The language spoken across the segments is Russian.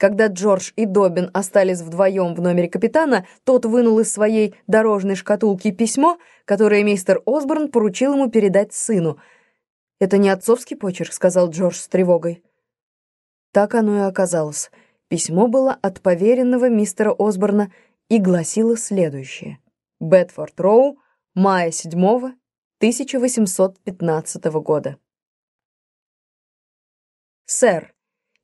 Когда Джордж и Добин остались вдвоем в номере капитана, тот вынул из своей дорожной шкатулки письмо, которое мистер Осборн поручил ему передать сыну. «Это не отцовский почерк», — сказал Джордж с тревогой. Так оно и оказалось. Письмо было от поверенного мистера Осборна и гласило следующее. «Бетфорд Роу, мая 7 1815 года. «Сэр,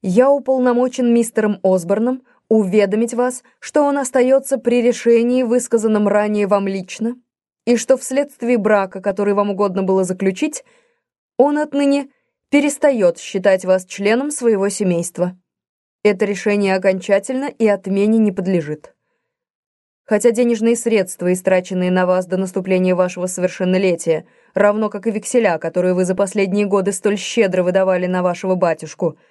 я уполномочен мистером Осборном уведомить вас, что он остается при решении, высказанном ранее вам лично, и что вследствие брака, который вам угодно было заключить, он отныне перестает считать вас членом своего семейства. Это решение окончательно и отмене не подлежит. Хотя денежные средства, истраченные на вас до наступления вашего совершеннолетия, равно как и векселя, которые вы за последние годы столь щедро выдавали на вашего батюшку –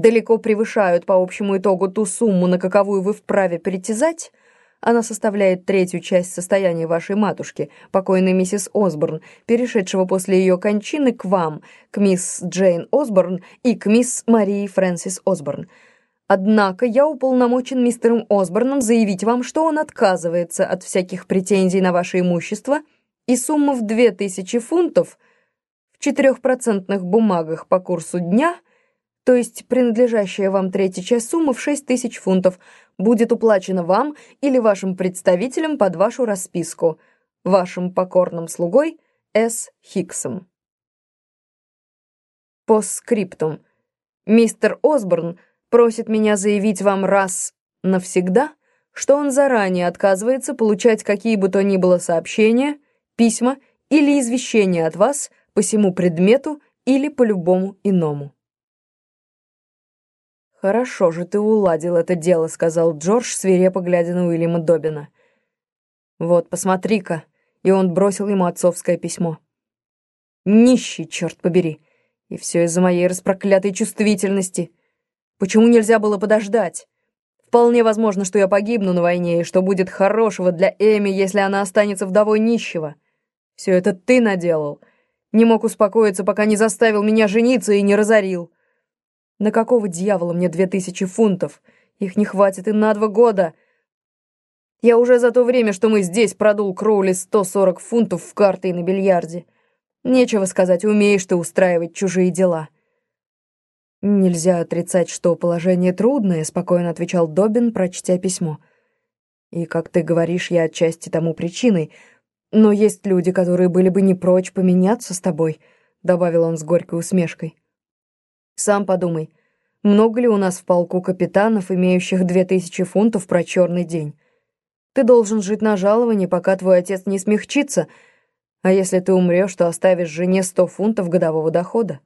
далеко превышают по общему итогу ту сумму, на каковую вы вправе притязать, она составляет третью часть состояния вашей матушки, покойной миссис Осборн, перешедшего после ее кончины к вам, к мисс Джейн Осборн и к мисс Марии Фрэнсис Осборн. Однако я уполномочен мистером Осборном заявить вам, что он отказывается от всяких претензий на ваше имущество, и сумма в две тысячи фунтов в четырехпроцентных бумагах по курсу дня – то есть принадлежащая вам третья часть суммы в 6 тысяч фунтов, будет уплачена вам или вашим представителям под вашу расписку, вашим покорным слугой С. Хиксом. По скриптум. Мистер Осборн просит меня заявить вам раз навсегда, что он заранее отказывается получать какие бы то ни было сообщения, письма или извещения от вас по всему предмету или по любому иному. «Хорошо же ты уладил это дело», — сказал Джордж, свирепо глядя на Уильяма Добина. «Вот, посмотри-ка», — и он бросил ему отцовское письмо. «Нищий, черт побери! И все из-за моей распроклятой чувствительности. Почему нельзя было подождать? Вполне возможно, что я погибну на войне, и что будет хорошего для Эми, если она останется вдовой нищего. Все это ты наделал. Не мог успокоиться, пока не заставил меня жениться и не разорил». На какого дьявола мне две тысячи фунтов? Их не хватит и на два года. Я уже за то время, что мы здесь, продул Кроули 140 фунтов в карты и на бильярде. Нечего сказать, умеешь ты устраивать чужие дела. Нельзя отрицать, что положение трудное, спокойно отвечал Добин, прочтя письмо. И, как ты говоришь, я отчасти тому причиной. Но есть люди, которые были бы не прочь поменяться с тобой, добавил он с горькой усмешкой. Сам подумай, много ли у нас в полку капитанов, имеющих две тысячи фунтов про черный день? Ты должен жить на жаловании, пока твой отец не смягчится, а если ты умрешь, то оставишь жене сто фунтов годового дохода.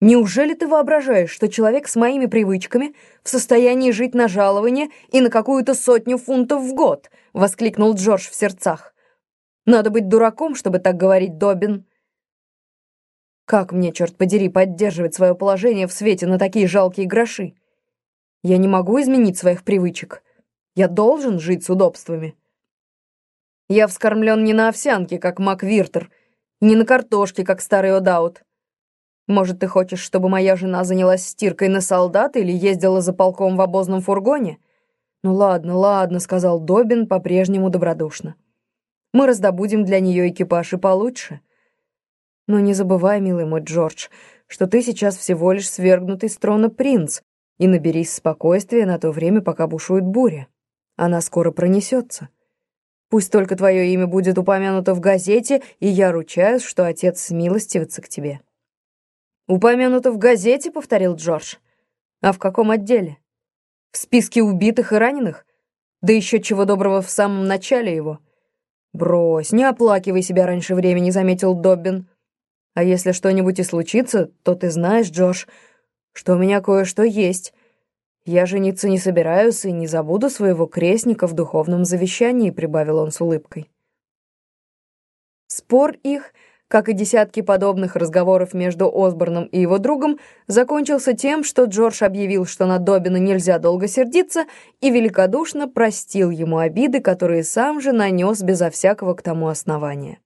Неужели ты воображаешь, что человек с моими привычками в состоянии жить на жалование и на какую-то сотню фунтов в год?» — воскликнул Джордж в сердцах. «Надо быть дураком, чтобы так говорить, Добин». Как мне, черт подери, поддерживать свое положение в свете на такие жалкие гроши? Я не могу изменить своих привычек. Я должен жить с удобствами. Я вскормлен не на овсянке, как Маквиртер, не на картошке, как старый Одаут. Может, ты хочешь, чтобы моя жена занялась стиркой на солдат или ездила за полком в обозном фургоне? Ну ладно, ладно, сказал Добин по-прежнему добродушно. Мы раздобудем для нее экипаж и получше. Но не забывай, милый мой Джордж, что ты сейчас всего лишь свергнутый с трона принц, и наберись спокойствия на то время, пока бушует буря. Она скоро пронесется. Пусть только твое имя будет упомянуто в газете, и я ручаюсь, что отец смилостивится к тебе». «Упомянуто в газете?» — повторил Джордж. «А в каком отделе? В списке убитых и раненых? Да еще чего доброго в самом начале его». «Брось, не оплакивай себя раньше времени», — заметил Доббин. А если что-нибудь и случится, то ты знаешь, Джош, что у меня кое-что есть. Я жениться не собираюсь и не забуду своего крестника в духовном завещании», — прибавил он с улыбкой. Спор их, как и десятки подобных разговоров между Осборном и его другом, закончился тем, что Джордж объявил, что на Добина нельзя долго сердиться, и великодушно простил ему обиды, которые сам же нанес безо всякого к тому основания.